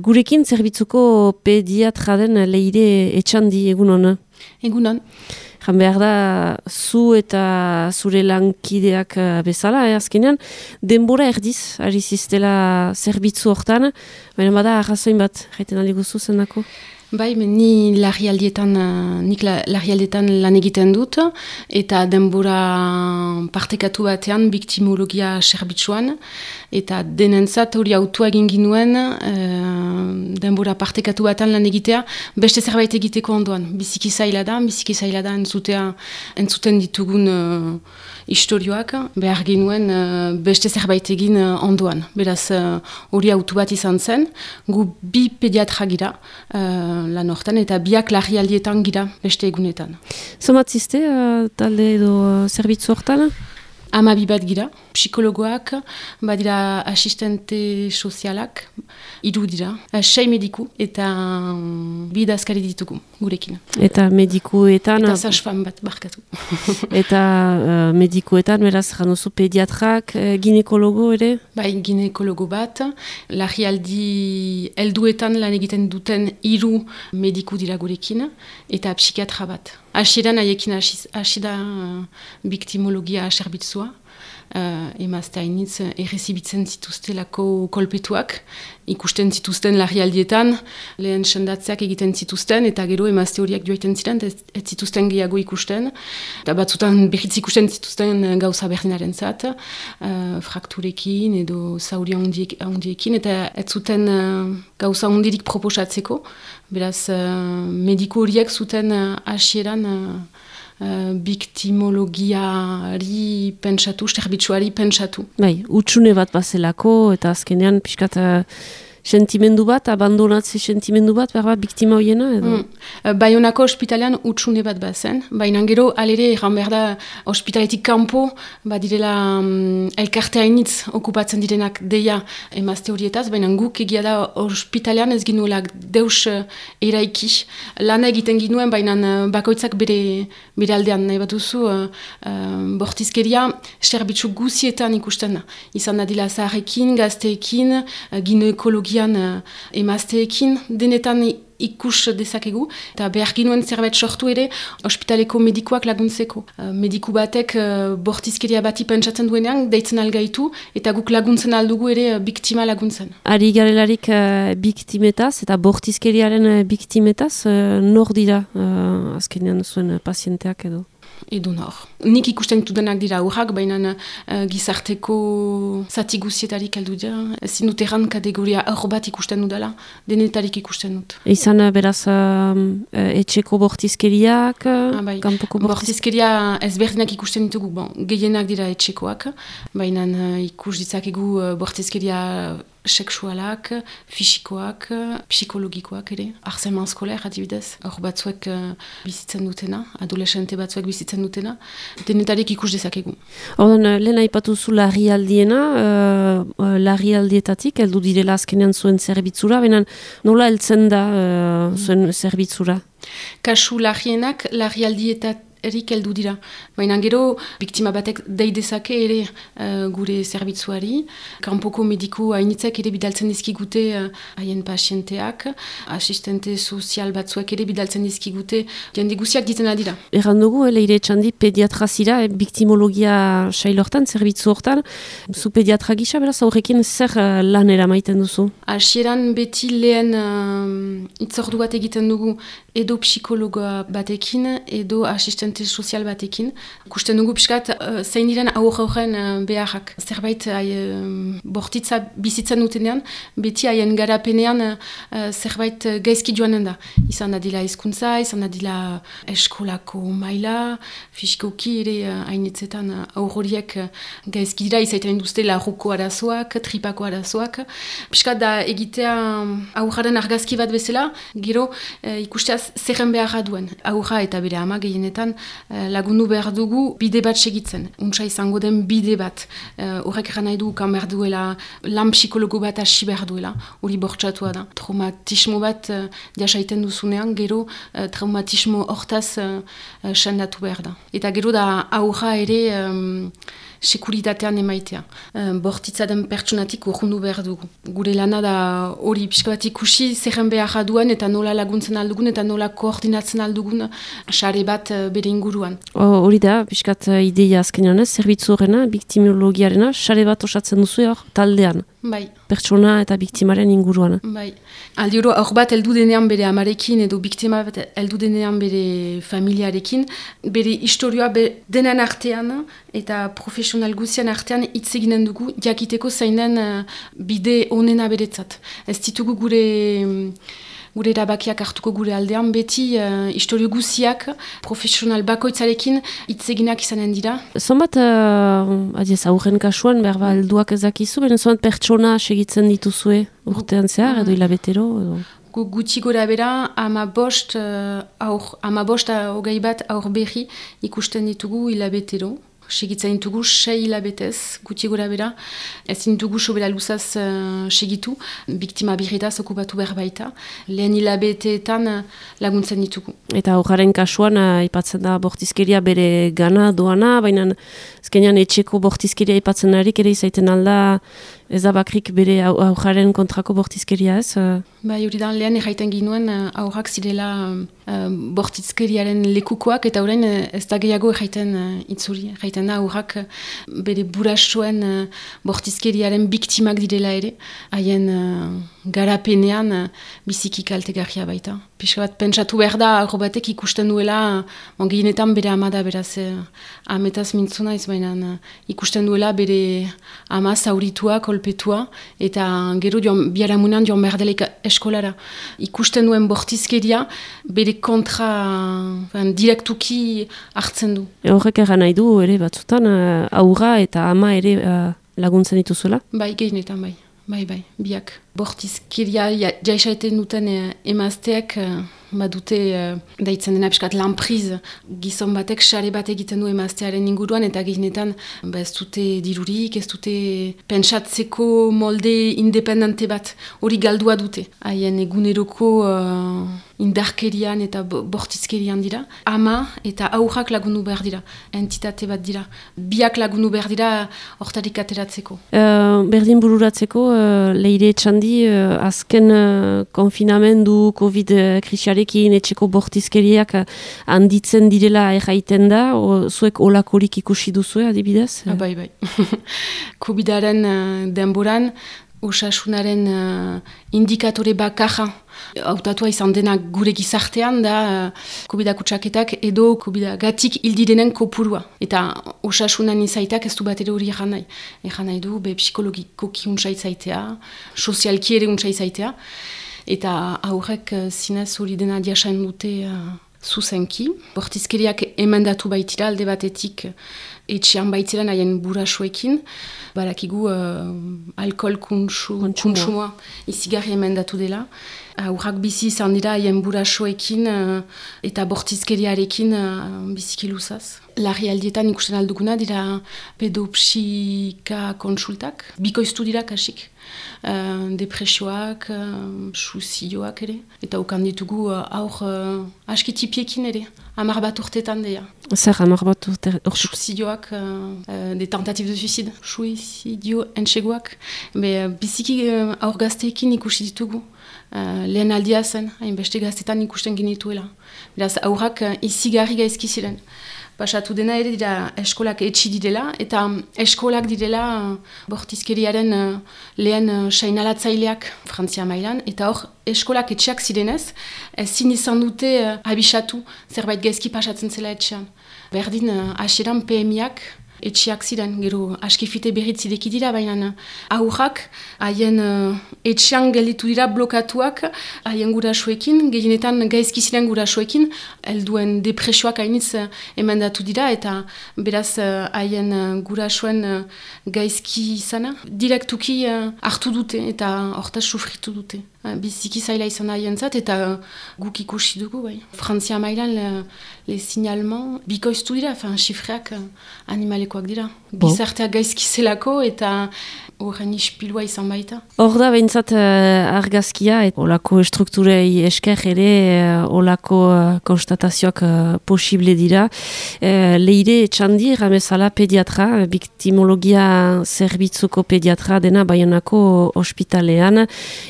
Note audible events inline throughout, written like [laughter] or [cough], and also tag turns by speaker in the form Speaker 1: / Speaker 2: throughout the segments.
Speaker 1: Gurekin zerbitzuko pediatra den leire etxandi egun hona?
Speaker 2: Egun hon.
Speaker 1: Jan behar da, zu eta zure lankideak eh, bezala, eh, azkenean, denbora erdiz, ari ziztela zerbitzu hortan, baina bada, arrazoin bat, jaiten aldi guzu zenako?
Speaker 2: Bai, ni larrialdietan, uh, nik larrialdietan lan egiten dut, eta denbora partekatu batean, biktimologia serbitzuan, eta denentzat hori autua egin ginuen, uh, denbora partekatu batean lan egitea, beste zerbait egiteko ondoan. Biziki zaila da, biziki zaila da entzutea, entzuten ditugun uh, istorioak, behar ginuen uh, beste zerbait egin ondoan. Beraz, hori autu bat izan zen, gu bi pediatra gira, lan hortan, eta biak larrialdietan gira beste egunetan.
Speaker 1: Zomatziste uh, talde edo uh, zerbitzu hortan?
Speaker 2: Amabi bat gira, psikologoak, badira asistente sozialak, iru dira, eh, sei mediku eta um, bi dazkari ditugu gurekin.
Speaker 1: Eta medikuetan...
Speaker 2: Eta sasfan bat barkatu. [laughs]
Speaker 1: eta uh, medikuetan, beraz, janozu pediatrak, uh, ginekologo ere?
Speaker 2: Bai, ginekologo bat, lagialdi elduetan lan egiten duten iru mediku dira gurekin, eta psikiatra bat. Hasieran haiekin hasi da uh, biktimologia serbitzua. Uh, emazte hainitz errezibitzen zituztelako kolpetuak, ikusten zituzten larrialdietan, lehen sendatzeak egiten zituzten, eta gero emazte horiak joaiten ziren, ez, ez zituzten gehiago ikusten, eta batzutan berriz ikusten zituzten gauza berdinaren zat, uh, frakturekin edo zauri handiekin, eta ez zuten uh, gauza handirik proposatzeko, beraz uh, mediku horiek zuten hasieran uh, uh, biktimologiari pentsatu, sterbitzuari pentsatu.
Speaker 1: Bai, utxune bat bazelako eta azkenean pixkat sentimendu bat, abandonatze sentimendu bat, berba, biktima hoiena edo? Mm.
Speaker 2: Baionako ospitalean utxune bat bazen, baina gero alere egan behar da ospitaletik kanpo, badirela um, elkarte hainitz okupatzen direnak deia emazte horietaz, baina guk egia da ospitalean ez ginuela deus uh, eraiki. Lana egiten ginuen, baina uh, bakoitzak bere, bere aldean nahi bat duzu, uh, uh, bortizkeria serbitzu guzietan ikusten. Izan nadila zaharrekin, gazteekin, uh, biologian uh, emazteekin denetan ikus dezakegu, eta behar ginuen zerbait sortu ere ospitaleko medikoak laguntzeko. Uh, mediku batek uh, bortizkeria bati pentsatzen duenean, deitzen algaitu, eta guk laguntzen aldugu ere uh, biktima laguntzen.
Speaker 1: Ari garelarik uh, biktimetaz eta bortizkeriaren biktimetaz, uh, nor dira uh, azkenean zuen pazienteak edo?
Speaker 2: Edo nor. Nik ikusten dutenak dira aurrak, baina uh, gizarteko zati guzietarik aldu dira. Ezin dut erran kategoria aur bat ikusten dudala, denetarik ikusten dut.
Speaker 1: Izan uh, beraz uh, etxeko bortizkeriak,
Speaker 2: ah, bai. kanpoko bortizkeria ezberdinak ikusten ditugu, bon, gehienak dira etxekoak, baina uh, ikus ditzakegu uh, bortizkeria seksualak, fisikoak, psikologikoak ere. Arzeman skoler, adibidez. Hor batzuek uh, bizitzen dutena, adolescente batzuek bizitzen dutena. Denetarik ikus dezakegu.
Speaker 1: Ordan, uh, lehen haipatu zu larri aldiena, uh, uh, larri aldietatik, eldu direla azkenean zuen zerbitzura, benen nola heltzen da uh, zuen zerbitzura?
Speaker 2: Kasu larrienak, larri aldietat erik heldu dira. Baina gero, biktima batek deidezake ere uh, gure zerbitzuari. Kanpoko mediku hainitzek ere bidaltzen dizkigute uh, haien pasienteak. Asistente sozial batzuek ere bidaltzen dizkigute. Jende guziak ditzen adira.
Speaker 1: Erran dugu, ele ire txandi pediatra zira, eh, biktimologia sailortan, zerbitzu hortan. Zu pediatra gisa, beraz, aurrekin zer uh, lan eramaiten duzu?
Speaker 2: Asieran beti lehen uh, itzordu bat egiten dugu edo psikologoa batekin, edo asistente sozial batekin. Kusten dugu piskat, uh, zein diren aur horren uh, beharrak. Zerbait, uh, bortitza bizitzen dutenean, beti haien garapenean uh, zerbait gaizki joanen da. Izan adila izkuntza, izan adila eskolako maila, fisikoki ere hainitzetan uh, aur horiek uh, gaizki dira, izaiten duzte larruko arazoak, tripako arazoak. Piskat da egitea aurraren argazki bat bezala, gero uh, ikusteaz zerren beharra duen. Aurra eta bere ama gehienetan uh, lagundu behar dugu bide bat segitzen. Untsa izango den bide bat. Uh, horrek uh, nahi du kan behar duela, lan psikologo bat hasi behar duela. Hori bortxatua da. Traumatismo bat uh, diasaiten duzunean, gero uh, traumatismo hortaz uh, uh, sendatu behar da. Eta gero da aurra ere... Um, sekuritatean emaitea. Uh, bortitza den pertsonatik urrundu behar dugu. Gure lana da hori pixka bat ikusi zerren behar duen eta nola laguntzen aldugun eta nola koordinatzen aldugun sare bat uh, bere inguruan.
Speaker 1: Hori da, pixkat ideia azkenean zerbitzu horrena, biktimiologiarena, sare bat osatzen duzu hor taldean.
Speaker 2: Bai.
Speaker 1: Pertsona eta biktimaren inguruan.
Speaker 2: Bai. Aldi hori hor bat heldu denean bere amarekin edo biktima bat heldu denean bere familiarekin, bere historioa be, denen artean eta profesional guzian artean hitz eginen dugu jakiteko zainen uh, bide onena beretzat. Ez ditugu gure gure erabakiak hartuko gure aldean, beti uh, historio guziak profesional bakoitzarekin hitzeginak izanen dira.
Speaker 1: Zonbat, uh, adiez, aurren kasuan, behar ba, elduak ezakizu, beren zonbat pertsona segitzen dituzue urtean zehar, edo hilabetero? Edo?
Speaker 2: Guti gora bera, ama bost, uh, aur, ama bost hogei bat aur berri ikusten ditugu hilabetero. Segitzen ditugu sei hilabetez, guti gora bera. Ez ditugu sobera luzaz uh, segitu, biktima birritaz okupatu behar baita. Lehen hilabeteetan uh, laguntzen ditugu.
Speaker 1: Eta horren kasuan, uh, ipatzen da bortizkeria bere gana doana, baina ezkenean etxeko bortizkeria ipatzen harik ere izaiten alda ez da bakrik bere aurraren kontrako bortizkeria ez?
Speaker 2: Ba, hori da, lehen erraiten ginuen aurrak zirela uh, bortizkeriaren lekukoak eta orain ez da gehiago erraiten uh, itzuri. Erraiten da aurrak bere burasuen uh, bortizkeriaren biktimak direla ere, haien garapenean uh, biziki kaltegarria baita. Pisa bat, pentsatu behar da, arro ikusten duela, on gehienetan bere amada beraz, uh, ametaz mintzuna ez baina, uh, ikusten duela bere ama zauritua, kolpetua, eta gero joan, biaramunan joan behar dela eskolara. Ikusten duen bortizkeria, bere kontra uh, direktuki hartzen du.
Speaker 1: E horrek egan nahi du, ere batzutan, uh, aurra eta ama ere uh, laguntzen dituzuela?
Speaker 2: Bai, gehienetan bai. Bai, bai, biak. Bortizkiria jaisaiten duten eh, emazteak eh, badute eh, daitzen dena piskat lanpriz gizon batek sare bat egiten du emaztearen inguruan eta ginetan ba, ez dute dirurik, ez dute pentsatzeko molde independente bat hori galdua dute. Haien eguneroko indarkerian eta bortizkerian dira. Ama eta aurrak lagundu behar dira, entitate bat dira. Biak lagundu behar dira hortarik ateratzeko.
Speaker 1: Uh, berdin bururatzeko, uh, leire txandi, uh, azken uh, konfinamendu, COVID-krisiarekin, etxeko bortizkeriak uh, handitzen direla erraiten da, o, zuek olakorik ikusi duzu, adibidez?
Speaker 2: Ah, bai, bai. [laughs] COVID-aren uh, denboran, osasunaren uh, indikatore bakarra hautatua izan denak gure gizartean da uh, kutsaketak edo kubida gatik hildirenen kopurua. Eta osasunan izaitak ez du bat hori egan nahi. Egan nahi du, be psikologikoki untsaizaitea, sozialki ere untsaizaitea. Eta aurrek uh, zinez hori dena diasain dute uh, zuzenki. Bortizkeriak emendatu baitira alde batetik etxean baitziren haien burasuekin. Barakigu uh, alkohol kuntsumoa izigarri emendatu dela. Aurrak bizi izan dira haien burasoekin uh, eta bortizkeriarekin uh, biziki luzaz. Larri aldietan ikusten alduguna dira pedopsika konsultak. Bikoiztu dira kasik. Uh, depresioak, uh, susizioak ere. Eta ukan ditugu uh, aur uh, askitipiekin ere. Amar bat urtetan deia.
Speaker 1: Zer, amar bat urtetan?
Speaker 2: Susizioak, uh, uh, de tentatif de suicid. Suizidio entxegoak. Be, biziki uh, aur gazteekin ikusi ditugu. Uh, lehen aldia zen, hainbeste gaztetan ikusten genituela. Beraz, aurrak uh, izigarri gaizki ziren. Pasatu dena ere dira eskolak etxi direla, eta eskolak direla uh, bortizkeriaren uh, lehen uh, sainalatzaileak Frantzia mailan, eta hor eskolak etxeak zirenez, ezin izan dute uh, abisatu zerbait gaizki pasatzen zela etxean. Berdin, uh, asieran PMIak etxiak ziren, gero askifite berritzideki dira, baina aurrak haien uh, etxean gelditu dira blokatuak haien gurasoekin, gehienetan gaizki ziren gurasoekin, helduen depresioak hainitz uh, emendatu dira, eta beraz uh, haien uh, gurasoen uh, gaizki izana, direktuki uh, hartu dute eta hortaz sufritu dute. Biziki zaila izan da jentzat, eta guk ikusi dugu, bai. Frantzia mailan le, le signalman bikoiztu dira, fan, xifreak animalekoak dira. Bizarteak gaizki zelako eta horren ispilua izan baita.
Speaker 1: Hor da, behintzat uh, argazkia, et olako estrukturei esker ere, uh, olako uh, konstatazioak uh, posible dira. Uh, leire txandi, ramezala pediatra, biktimologia zerbitzuko pediatra dena baionako ospitalean,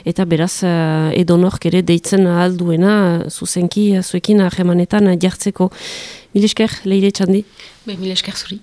Speaker 1: eta beraz uh, edonork ere deitzen alduena, zuzenki, zuekin ahemanetan jartzeko. Mil esker, leire txandi?
Speaker 2: Be, mil esker zuri.